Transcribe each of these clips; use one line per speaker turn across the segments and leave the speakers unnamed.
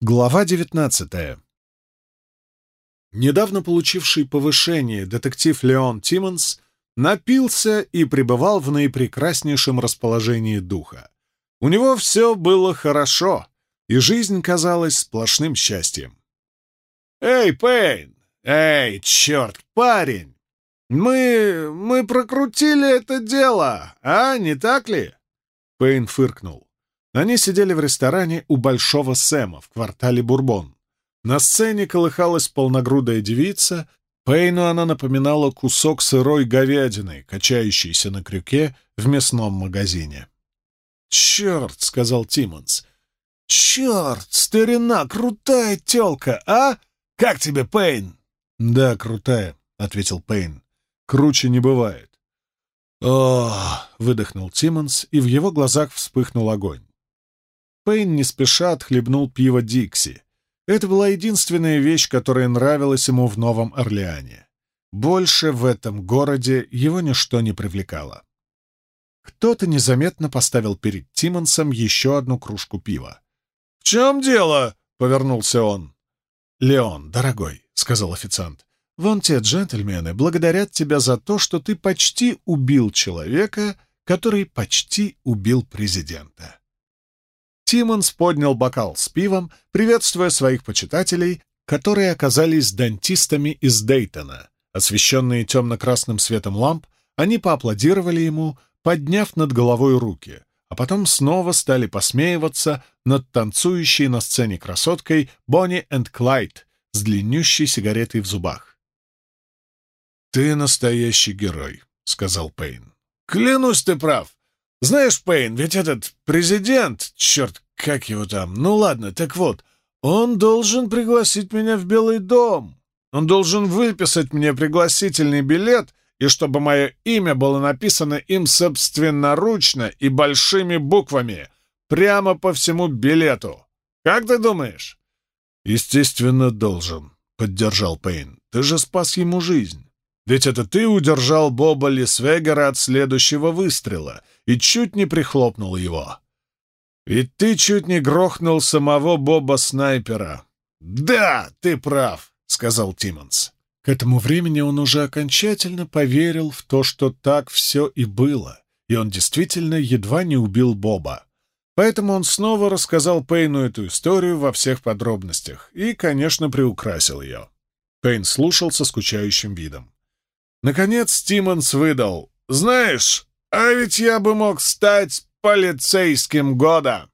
Глава 19. Недавно получивший повышение детектив Леон Тиммонс напился и пребывал в наипрекраснейшем расположении духа. У него все было хорошо, и жизнь казалась сплошным счастьем. «Эй, Пейн! Эй, черт, парень! Мы... мы прокрутили это дело, а, не так ли?» Пейн фыркнул. Они сидели в ресторане у Большого Сэма в квартале Бурбон. На сцене колыхалась полногрудая девица. Пейну она напоминала кусок сырой говядины, качающийся на крюке в мясном магазине. «Черт!» — сказал Тиммонс. «Черт! Старина! Крутая тёлка, а? Как тебе, Пейн?» «Да, крутая», — ответил Пейн. «Круче не бывает». «О!» — выдохнул Тиммонс, и в его глазах вспыхнул огонь. Пейн не спеша отхлебнул пиво Дикси. Это была единственная вещь, которая нравилась ему в Новом Орлеане. Больше в этом городе его ничто не привлекало. Кто-то незаметно поставил перед Тимонсом еще одну кружку пива. «В чем дело?» — повернулся он. «Леон, дорогой», — сказал официант, — «вон те джентльмены благодарят тебя за то, что ты почти убил человека, который почти убил президента». Тиммонс поднял бокал с пивом, приветствуя своих почитателей, которые оказались дантистами из Дейтона. Освещенные темно-красным светом ламп, они поаплодировали ему, подняв над головой руки, а потом снова стали посмеиваться над танцующей на сцене красоткой Бонни энд Клайд с длиннющей сигаретой в зубах. «Ты настоящий герой», — сказал Пейн. «Клянусь, ты прав. Знаешь, Пейн, ведь этот президент, черт, как его там, ну ладно, так вот, он должен пригласить меня в Белый дом. Он должен выписать мне пригласительный билет, и чтобы мое имя было написано им собственноручно и большими буквами, прямо по всему билету. Как ты думаешь? Естественно, должен, — поддержал Пейн. Ты же спас ему жизнь. Ведь это ты удержал Боба Лисвегера от следующего выстрела и чуть не прихлопнул его. Ведь ты чуть не грохнул самого Боба-снайпера. «Да, ты прав», — сказал Тиммонс. К этому времени он уже окончательно поверил в то, что так все и было, и он действительно едва не убил Боба. Поэтому он снова рассказал Пейну эту историю во всех подробностях и, конечно, приукрасил ее. Пейн слушал со скучающим видом. Наконец Тиммонс выдал. «Знаешь, а ведь я бы мог стать полицейским года!»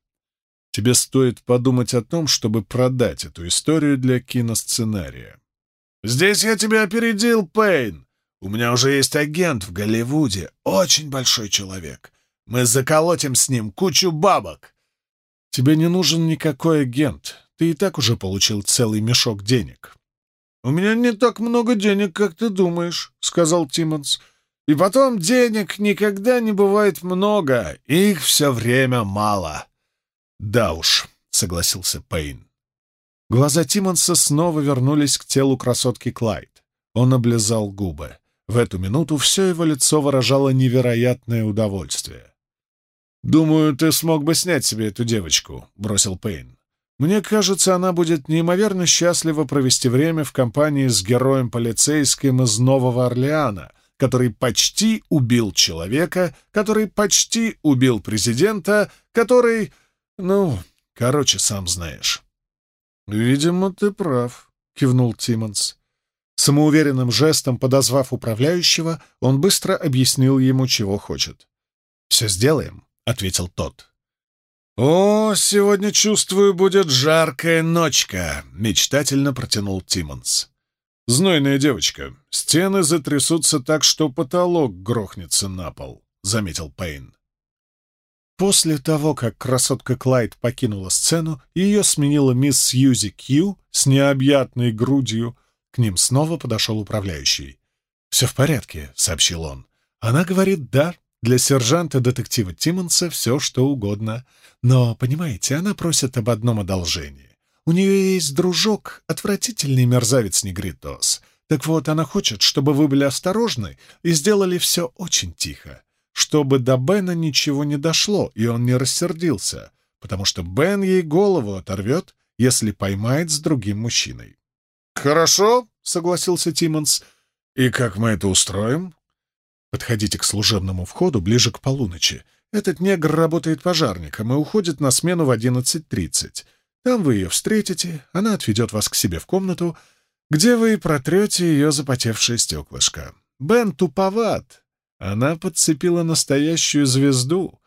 Тебе стоит подумать о том, чтобы продать эту историю для киносценария. «Здесь я тебя опередил, Пейн. У меня уже есть агент в Голливуде, очень большой человек. Мы заколотим с ним кучу бабок». «Тебе не нужен никакой агент. Ты и так уже получил целый мешок денег. «У меня не так много денег, как ты думаешь», — сказал Тиммонс. «И потом денег никогда не бывает много, их все время мало». «Да уж», — согласился Пейн. Глаза Тиммонса снова вернулись к телу красотки Клайд. Он облизал губы. В эту минуту все его лицо выражало невероятное удовольствие. «Думаю, ты смог бы снять себе эту девочку», — бросил Пейн. Мне кажется, она будет неимоверно счастлива провести время в компании с героем полицейским из Нового Орлеана, который почти убил человека, который почти убил президента, который... Ну, короче, сам знаешь. «Видимо, ты прав», — кивнул Тиммонс. Самоуверенным жестом подозвав управляющего, он быстро объяснил ему, чего хочет. «Все сделаем», — ответил тот. «О, сегодня, чувствую, будет жаркая ночка», — мечтательно протянул Тиммонс. «Знойная девочка. Стены затрясутся так, что потолок грохнется на пол», — заметил Пейн. После того, как красотка Клайд покинула сцену, ее сменила мисс Сьюзи Кью с необъятной грудью, к ним снова подошел управляющий. «Все в порядке», — сообщил он. «Она говорит «да», для сержанта-детектива Тиммонса все что угодно. Но, понимаете, она просит об одном одолжении. У нее есть дружок, отвратительный мерзавец-негритос. Так вот, она хочет, чтобы вы были осторожны и сделали все очень тихо, чтобы до Бена ничего не дошло, и он не рассердился, потому что Бен ей голову оторвет, если поймает с другим мужчиной. «Хорошо», — согласился Тиммонс. «И как мы это устроим?» «Подходите к служебному входу ближе к полуночи. Этот негр работает пожарником и уходит на смену в 11.30. Там вы ее встретите, она отведет вас к себе в комнату, где вы протрете ее запотевшее стеклышко. Бен туповат. Она подцепила настоящую звезду.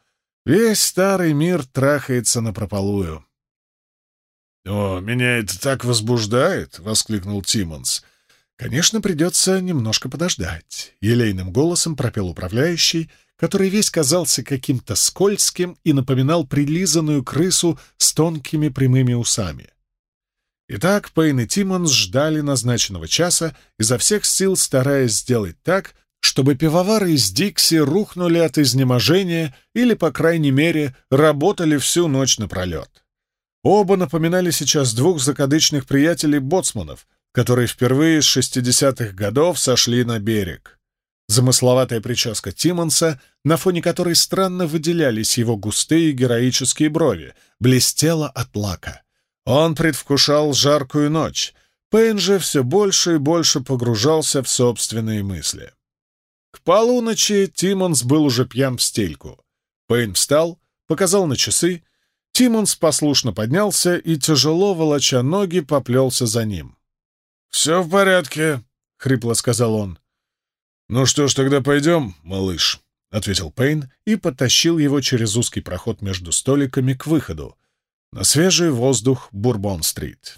Весь старый мир трахается напропалую. «О, меня это так возбуждает!» — воскликнул Тиммонс. «Конечно, придется немножко подождать», — елейным голосом пропел управляющий, который весь казался каким-то скользким и напоминал прилизанную крысу с тонкими прямыми усами. Итак, Пейн и Тиммонс ждали назначенного часа, изо всех сил стараясь сделать так, чтобы пивовары из Дикси рухнули от изнеможения или, по крайней мере, работали всю ночь напролет. Оба напоминали сейчас двух закадычных приятелей-боцманов, которые впервые с 60-х годов сошли на берег. Замысловатая прическа Тиммонса, на фоне которой странно выделялись его густые героические брови, блестела от лака. Он предвкушал жаркую ночь. Пейн же все больше и больше погружался в собственные мысли. К полуночи Тиммонс был уже пьян в стельку. Пейн встал, показал на часы Тимонс послушно поднялся и, тяжело волоча ноги, поплелся за ним. «Все в порядке», — хрипло сказал он. «Ну что ж, тогда пойдем, малыш», — ответил Пейн и потащил его через узкий проход между столиками к выходу, на свежий воздух Бурбон-стрит.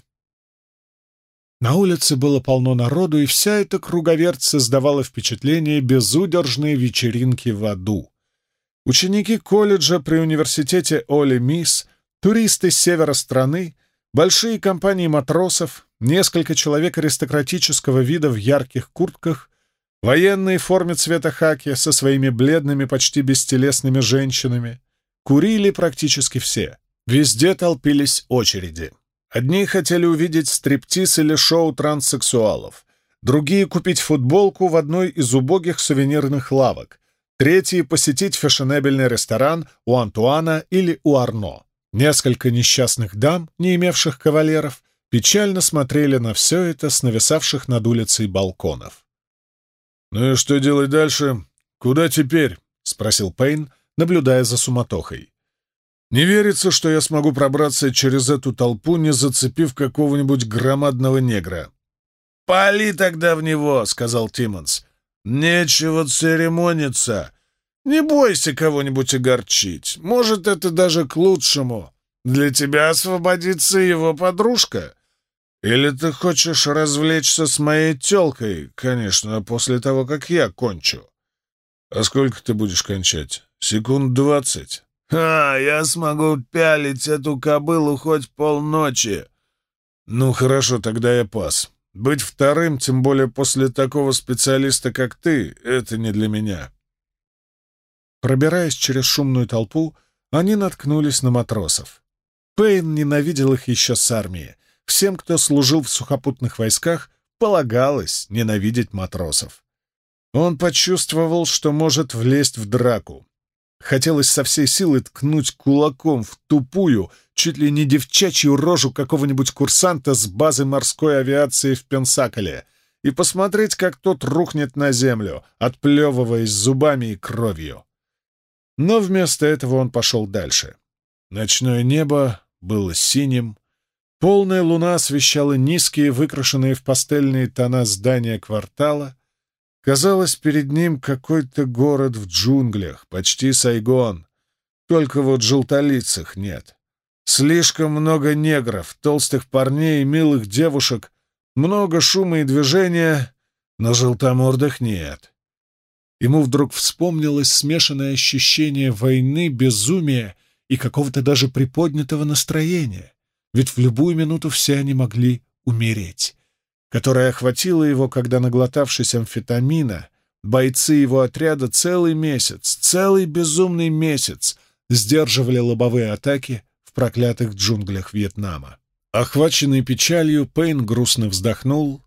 На улице было полно народу, и вся эта круговерть создавала впечатление безудержной вечеринки в аду. Ученики колледжа при университете Оли Мисс, туристы с севера страны, большие компании матросов, несколько человек аристократического вида в ярких куртках, военные в форме цвета хаки со своими бледными, почти бестелесными женщинами. Курили практически все. Везде толпились очереди. Одни хотели увидеть стриптиз или шоу транссексуалов, другие — купить футболку в одной из убогих сувенирных лавок, Третий — посетить фешенебельный ресторан у Антуана или у Арно. Несколько несчастных дам, не имевших кавалеров, печально смотрели на все это с нависавших над улицей балконов. «Ну и что делать дальше? Куда теперь?» — спросил Пейн, наблюдая за суматохой. «Не верится, что я смогу пробраться через эту толпу, не зацепив какого-нибудь громадного негра». «Пали тогда в него», — сказал Тиммонс. «Нечего церемониться. Не бойся кого-нибудь огорчить. Может, это даже к лучшему. Для тебя освободится его подружка. Или ты хочешь развлечься с моей тёлкой, конечно, после того, как я кончу? А сколько ты будешь кончать? Секунд двадцать?» «А, я смогу пялить эту кобылу хоть полночи». «Ну, хорошо, тогда я пас. Быть вторым, тем более после такого специалиста, как ты, это не для меня. Пробираясь через шумную толпу, они наткнулись на матросов. Пейн ненавидел их еще с армии. Всем, кто служил в сухопутных войсках, полагалось ненавидеть матросов. Он почувствовал, что может влезть в драку. Хотелось со всей силы ткнуть кулаком в тупую, чуть ли не девчачью рожу какого-нибудь курсанта с базы морской авиации в Пенсаколе и посмотреть, как тот рухнет на землю, отплевываясь зубами и кровью. Но вместо этого он пошел дальше. Ночное небо было синим, полная луна освещала низкие, выкрашенные в пастельные тона здания квартала, Казалось, перед ним какой-то город в джунглях, почти Сайгон. Только вот желтолицых нет. Слишком много негров, толстых парней и милых девушек, много шума и движения, но желтомордых нет. Ему вдруг вспомнилось смешанное ощущение войны, безумия и какого-то даже приподнятого настроения, ведь в любую минуту все они могли умереть которая охватила его, когда, наглотавшись амфетамина, бойцы его отряда целый месяц, целый безумный месяц сдерживали лобовые атаки в проклятых джунглях Вьетнама. Охваченный печалью, Пейн грустно вздохнул.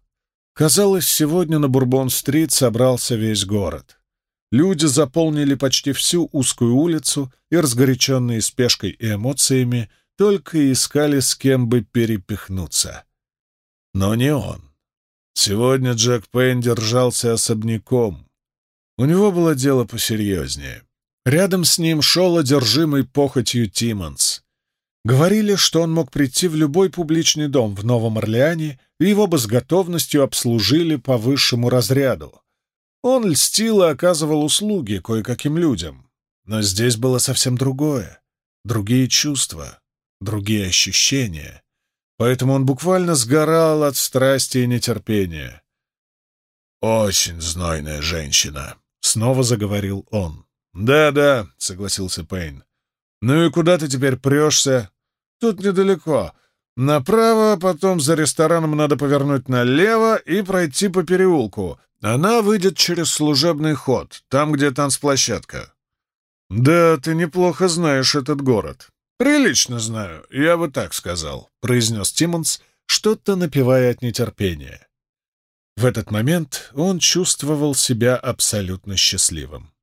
Казалось, сегодня на Бурбон-стрит собрался весь город. Люди заполнили почти всю узкую улицу и, разгоряченные спешкой и эмоциями, только искали, с кем бы перепихнуться. Но не он. Сегодня Джек Пейн держался особняком. У него было дело посерьезнее. Рядом с ним шел одержимый похотью Тиммонс. Говорили, что он мог прийти в любой публичный дом в Новом Орлеане, и его бы с готовностью обслужили по высшему разряду. Он льстил и оказывал услуги кое-каким людям. Но здесь было совсем другое. Другие чувства, другие ощущения. Поэтому он буквально сгорал от страсти и нетерпения. «Очень знойная женщина», — снова заговорил он. «Да-да», — согласился Пейн. «Ну и куда ты теперь прешься?» «Тут недалеко. Направо, потом за рестораном надо повернуть налево и пройти по переулку. Она выйдет через служебный ход, там, где танцплощадка. Да, ты неплохо знаешь этот город. Прилично знаю, я бы так сказал, произнес Тиммонс, что-то напевая от нетерпения. В этот момент он чувствовал себя абсолютно счастливым.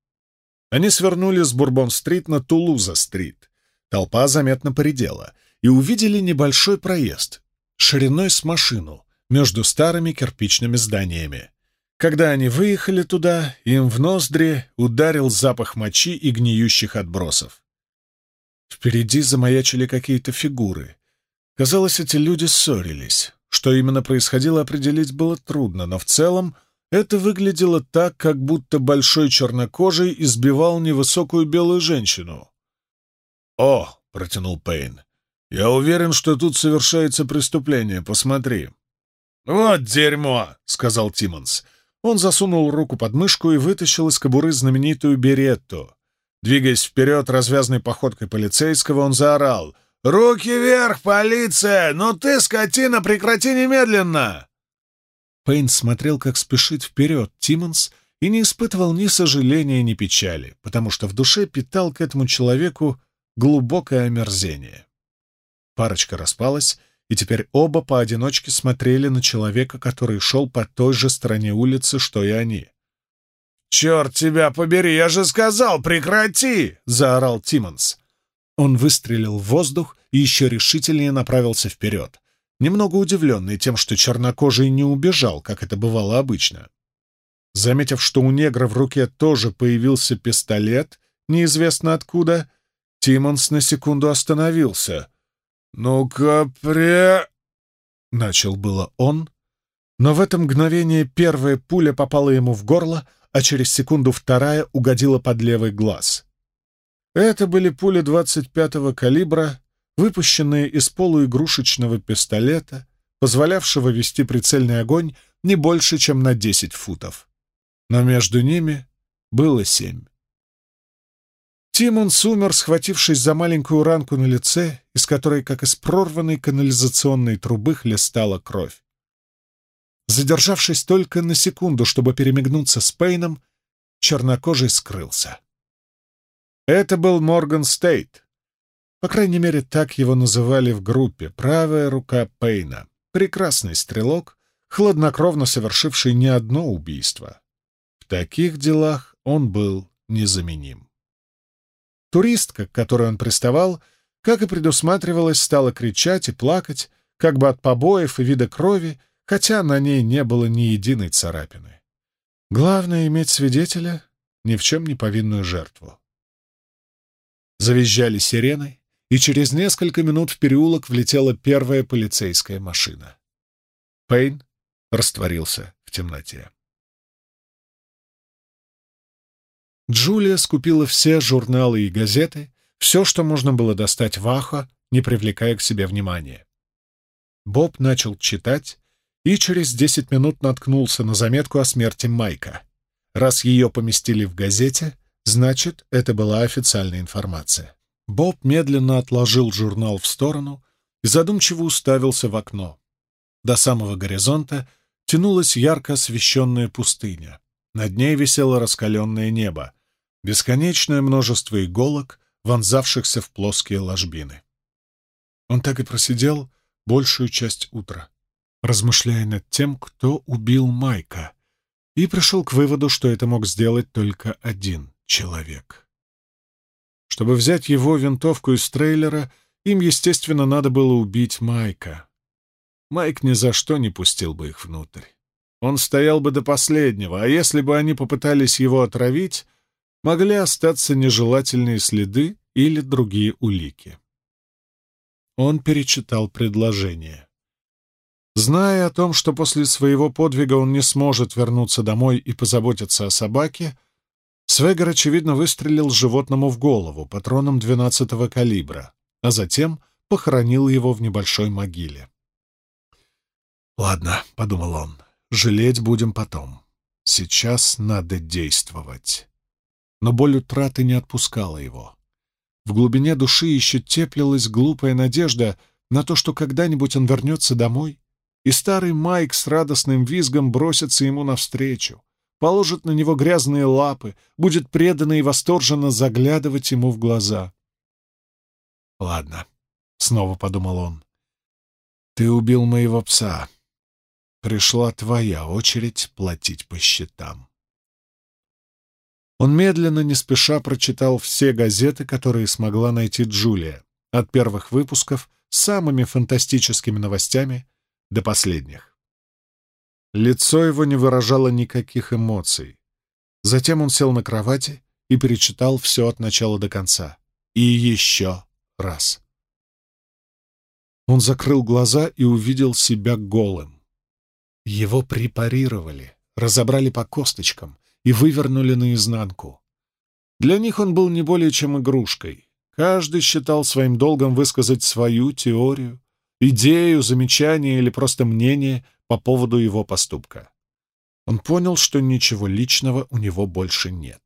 Они свернули с Бурбон-стрит на Тулуза-стрит. Толпа заметно поредела, и увидели небольшой проезд, шириной с машину, между старыми кирпичными зданиями. Когда они выехали туда, им в ноздри ударил запах мочи и гниющих отбросов. Впереди замаячили какие-то фигуры. Казалось, эти люди ссорились. Что именно происходило, определить было трудно, но в целом это выглядело так, как будто большой чернокожий избивал невысокую белую женщину. «О!» — протянул Пейн. «Я уверен, что тут совершается преступление. Посмотри». «Вот дерьмо!» — сказал Тиммонс. Он засунул руку под мышку и вытащил из кобуры знаменитую беретту. Двигаясь вперед развязной походкой полицейского, он заорал. «Руки вверх, полиция! Ну ты, скотина, прекрати немедленно!» Пейн смотрел, как спешит вперед Тиммонс, и не испытывал ни сожаления, ни печали, потому что в душе питал к этому человеку глубокое омерзение. Парочка распалась, и теперь оба поодиночке смотрели на человека, который шел по той же стороне улицы, что и они. «Черт тебя побери, я же сказал, прекрати!» — заорал Тиммонс. Он выстрелил в воздух и еще решительнее направился вперед, немного удивленный тем, что чернокожий не убежал, как это бывало обычно. Заметив, что у негра в руке тоже появился пистолет, неизвестно откуда, Тиммонс на секунду остановился — «Ну-ка, пре...» — начал было он, но в это мгновение первая пуля попала ему в горло, а через секунду вторая угодила под левый глаз. Это были пули 25-го калибра, выпущенные из полуигрушечного пистолета, позволявшего вести прицельный огонь не больше, чем на 10 футов. Но между ними было семь. Тимон сумер, схватившись за маленькую ранку на лице, из которой, как из прорванной канализационной трубы, хлестала кровь. Задержавшись только на секунду, чтобы перемигнуться с Пейном, чернокожий скрылся. Это был Морган Стейт. По крайней мере, так его называли в группе, правая рука Пейна. Прекрасный стрелок, хладнокровно совершивший не одно убийство. В таких делах он был незаменим. Туристка, к которой он приставал, как и предусматривалось, стала кричать и плакать, как бы от побоев и вида крови, хотя на ней не было ни единой царапины. Главное — иметь свидетеля, ни в чем не повинную жертву. Завизжали сирены, и через несколько минут в переулок влетела первая полицейская машина. Пейн растворился в темноте. Джулия скупила все журналы и газеты, все, что можно было достать в Ахо, не привлекая к себе внимания. Боб начал читать и через десять минут наткнулся на заметку о смерти Майка. Раз ее поместили в газете, значит, это была официальная информация. Боб медленно отложил журнал в сторону и задумчиво уставился в окно. До самого горизонта тянулась ярко освещенная пустыня. Над ней висело раскаленное небо, бесконечное множество иголок, вонзавшихся в плоские ложбины. Он так и просидел большую часть утра, размышляя над тем, кто убил Майка, и пришел к выводу, что это мог сделать только один человек. Чтобы взять его винтовку из трейлера, им, естественно, надо было убить Майка. Майк ни за что не пустил бы их внутрь. Он стоял бы до последнего, а если бы они попытались его отравить, могли остаться нежелательные следы или другие улики. Он перечитал предложение. Зная о том, что после своего подвига он не сможет вернуться домой и позаботиться о собаке, Свегер, очевидно, выстрелил животному в голову патроном 12-го калибра, а затем похоронил его в небольшой могиле. «Ладно», — подумал он, — «жалеть будем потом. Сейчас надо действовать». Но боль утраты не отпускала его. В глубине души еще теплилась глупая надежда на то, что когда-нибудь он вернется домой, и старый Майк с радостным визгом бросится ему навстречу, положит на него грязные лапы, будет преданно и восторженно заглядывать ему в глаза. «Ладно», — снова подумал он, — «ты убил моего пса. Пришла твоя очередь платить по счетам». Он медленно, не спеша прочитал все газеты, которые смогла найти Джулия, от первых выпусков с самыми фантастическими новостями до последних. Лицо его не выражало никаких эмоций. Затем он сел на кровати и перечитал все от начала до конца. И еще раз. Он закрыл глаза и увидел себя голым. Его препарировали, разобрали по косточкам и вывернули наизнанку. Для них он был не более чем игрушкой. Каждый считал своим долгом высказать свою теорию, идею, замечание или просто мнение по поводу его поступка. Он понял, что ничего личного у него больше нет.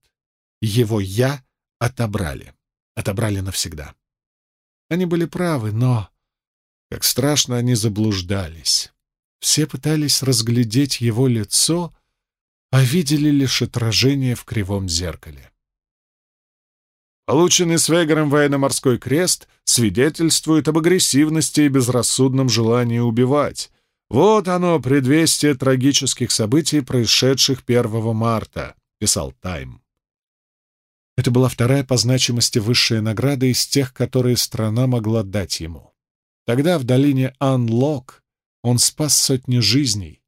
Его «я» отобрали. Отобрали навсегда. Они были правы, но... Как страшно они заблуждались. Все пытались разглядеть его лицо, а видели лишь отражение в кривом зеркале. Полученный Свегером военно-морской крест свидетельствует об агрессивности и безрассудном желании убивать. Вот оно, предвестие трагических событий, происшедших 1 марта, писал Тайм. Это была вторая по значимости высшая награда из тех, которые страна могла дать ему. Тогда в долине Анлок он спас сотни жизней,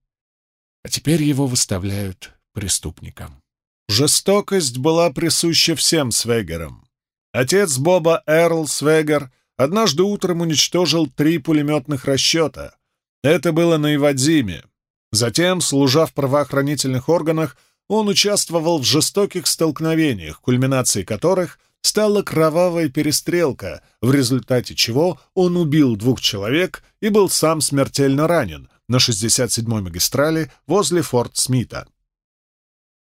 а теперь его выставляют преступником. Жестокость была присуща всем Свегерам. Отец Боба Эрл Свегер однажды утром уничтожил три пулеметных расчета. Это было на Ивадзиме. Затем, служа в правоохранительных органах, он участвовал в жестоких столкновениях, кульминацией которых стала кровавая перестрелка, в результате чего он убил двух человек и был сам смертельно ранен на 67-й магистрали возле Форт Смита.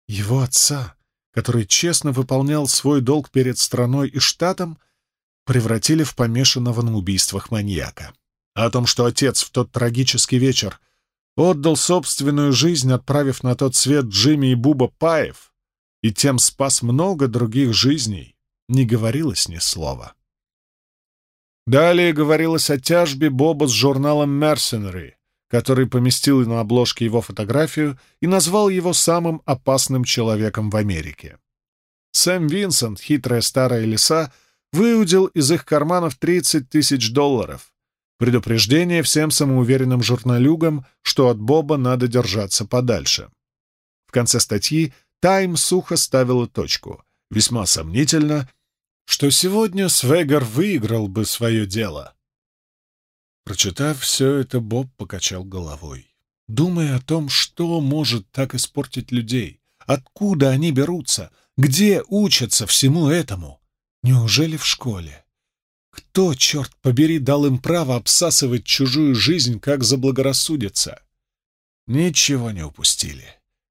Его отца который честно выполнял свой долг перед страной и штатом, превратили в помешанного на убийствах маньяка. А о том, что отец в тот трагический вечер отдал собственную жизнь, отправив на тот свет Джимми и Буба Паев, и тем спас много других жизней, не говорилось ни слова. Далее говорилось о тяжбе Боба с журналом «Mercenary», который поместил на обложке его фотографию и назвал его самым опасным человеком в Америке. Сэм Винсент, хитрая старая лиса, выудил из их карманов 30 тысяч долларов. Предупреждение всем самоуверенным журналюгам, что от Боба надо держаться подальше. В конце статьи «Тайм» сухо ставила точку. Весьма сомнительно, что сегодня Свегар выиграл бы свое дело. Прочитав все это, Боб покачал головой, думая о том, что может так испортить людей, откуда они берутся, где учатся всему этому. Неужели в школе? Кто, черт побери, дал им право обсасывать чужую жизнь, как заблагорассудится? Ничего не упустили.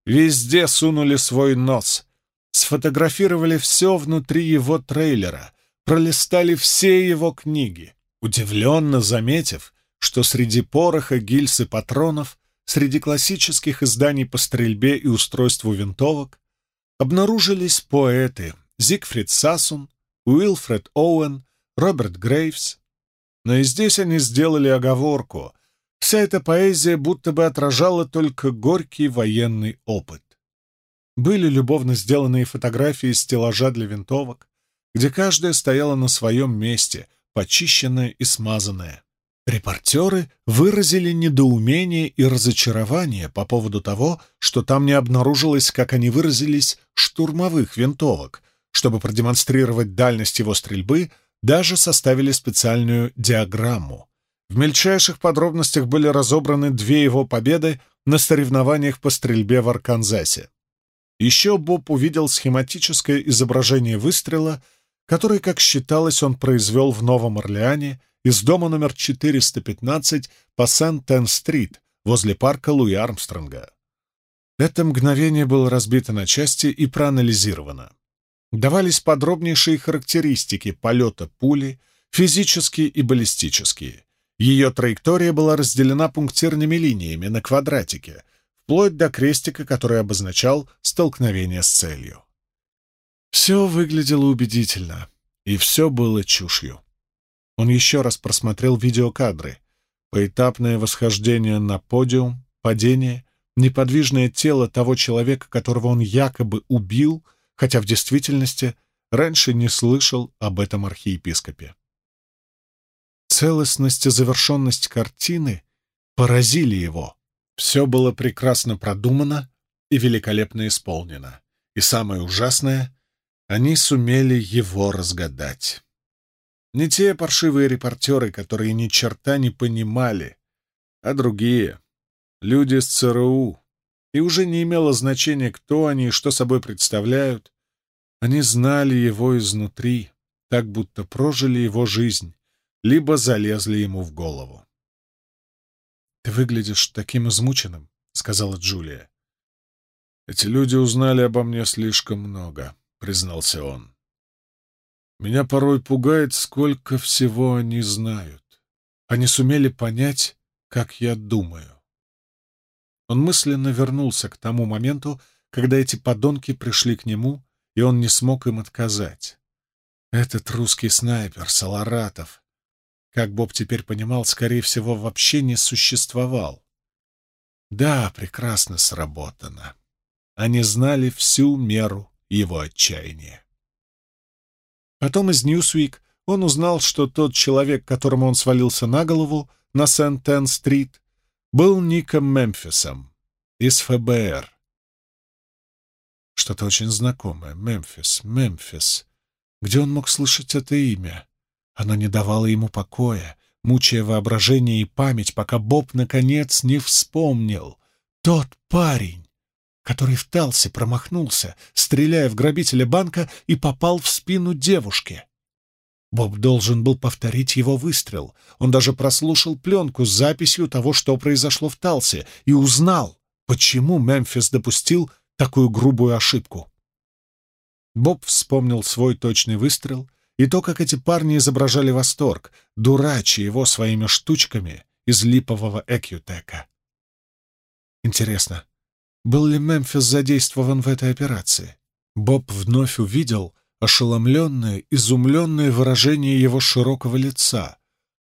Везде сунули свой нос. Сфотографировали все внутри его трейлера, пролистали все его книги удивленно заметив, что среди пороха, гильз и патронов, среди классических изданий по стрельбе и устройству винтовок, обнаружились поэты Зигфрид Сасун, Уилфред Оуэн, Роберт Грейвс. Но и здесь они сделали оговорку. Вся эта поэзия будто бы отражала только горький военный опыт. Были любовно сделанные фотографии стеллажа для винтовок, где каждая стояла на своем месте — почищенное и смазанное. Репортеры выразили недоумение и разочарование по поводу того, что там не обнаружилось, как они выразились, штурмовых винтовок. Чтобы продемонстрировать дальность его стрельбы, даже составили специальную диаграмму. В мельчайших подробностях были разобраны две его победы на соревнованиях по стрельбе в Арканзасе. Еще Боб увидел схематическое изображение выстрела, который, как считалось, он произвел в Новом Орлеане — из дома номер 415 по Сент-Тен-стрит возле парка Луи Армстронга. Это мгновение было разбито на части и проанализировано. Давались подробнейшие характеристики полета пули, физические и баллистические. Ее траектория была разделена пунктирными линиями на квадратике, вплоть до крестика, который обозначал столкновение с целью. Все выглядело убедительно, и все было чушью. Он еще раз просмотрел видеокадры. Поэтапное восхождение на подиум, падение, неподвижное тело того человека, которого он якобы убил, хотя в действительности раньше не слышал об этом архиепископе. Целостность и завершенность картины поразили его. Все было прекрасно продумано и великолепно исполнено. И самое ужасное — они сумели его разгадать. Не те паршивые репортеры, которые ни черта не понимали, а другие — люди с ЦРУ. И уже не имело значения, кто они и что собой представляют. Они знали его изнутри, так будто прожили его жизнь, либо залезли ему в голову. «Ты выглядишь таким измученным», — сказала Джулия. «Эти люди узнали обо мне слишком много», — признался он. Меня порой пугает, сколько всего они знают. Они сумели понять, как я думаю. Он мысленно вернулся к тому моменту, когда эти подонки пришли к нему, и он не смог им отказать. Этот русский снайпер, Саларатов, как Боб теперь понимал, скорее всего, вообще не существовал. Да, прекрасно сработано. Они знали всю меру его отчаяния. Потом из Ньюсвик он узнал, что тот человек, которому он свалился на голову на Сент-Тен-стрит, был Ником Мемфисом из ФБР. Что-то очень знакомое. Мемфис, Мемфис. Где он мог слышать это имя? Оно не давало ему покоя, мучая воображение и память, пока Боб, наконец, не вспомнил. Тот парень, который в Талсе промахнулся, стреляя в грабителя банка и попал в спину девушки. Боб должен был повторить его выстрел. Он даже прослушал пленку с записью того, что произошло в Талсе, и узнал, почему Мемфис допустил такую грубую ошибку. Боб вспомнил свой точный выстрел и то, как эти парни изображали восторг, дурачи его своими штучками из липового экютека. Интересно, был ли Мемфис задействован в этой операции? Боб вновь увидел ошеломленное, изумленное выражение его широкого лица,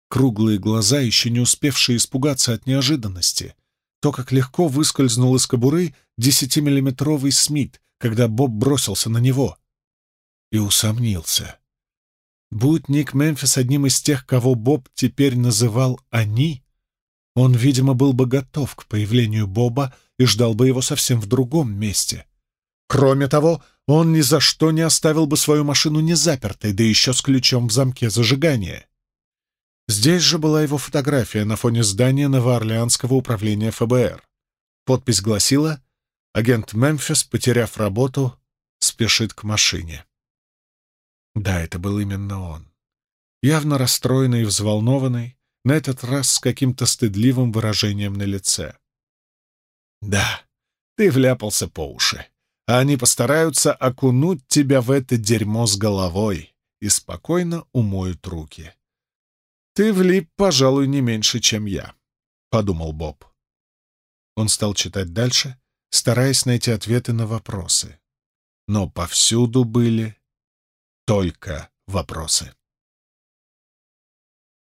круглые глаза, еще не успевшие испугаться от неожиданности, то, как легко выскользнул из кобуры десятимиллиметровый Смит, когда Боб бросился на него. И усомнился. Будь Ник Мемфис одним из тех, кого Боб теперь называл «они», он, видимо, был бы готов к появлению Боба и ждал бы его совсем в другом месте. Кроме того, он ни за что не оставил бы свою машину незапертой, да еще с ключом в замке зажигания. Здесь же была его фотография на фоне здания Новоорлеанского управления ФБР. Подпись гласила «Агент Мемфис, потеряв работу, спешит к машине». Да, это был именно он. Явно расстроенный и взволнованный, на этот раз с каким-то стыдливым выражением на лице. «Да, ты вляпался по уши, а они постараются окунуть тебя в это дерьмо с головой и спокойно умоют руки. Ты влип, пожалуй, не меньше, чем я», — подумал Боб. Он стал читать дальше, стараясь найти ответы на вопросы. Но повсюду были только вопросы.